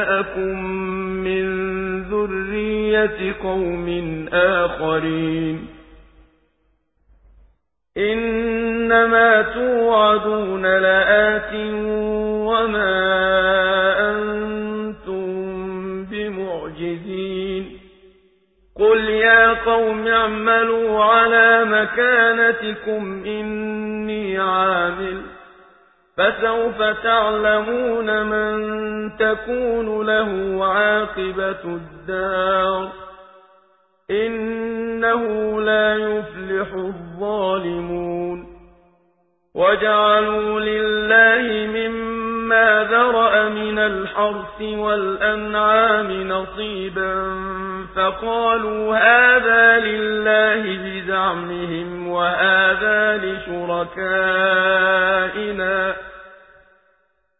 أَنشَأَكُم مِّن ذُرِّيَّةِ قَوْمٍ آخَرِينَ. إِنَّمَا تُوعَدُونَ لَآتٍ وَمَا أَنتُم بِمُعْجِزِينَ. قُلْ يَا قَوْمِ اعْمَلُوا عَلَىٰ مَكَانَتِكُمْ إِنِّي عَامِلٌ ۖ فَسَوْفَ تَعْلَمُونَ مَن تَكُونُ لَهُ عَاقِبَةُ الدَّارِ ۗ. إِنَّهُ لَا يُفْلِحُ الظَّالِمُونَ. وَجَعَلُوا لِلَّهِ مِمَّا ذَرَأَ مِنَ الْحَرْثِ وَالْأَنْعَامِ نَصِيبًا فَقَالُوا هَٰذَا لِلَّهِ بِزَعْمِهِمْ وَهَٰذَا لِشُرَكَائِنَا ۖ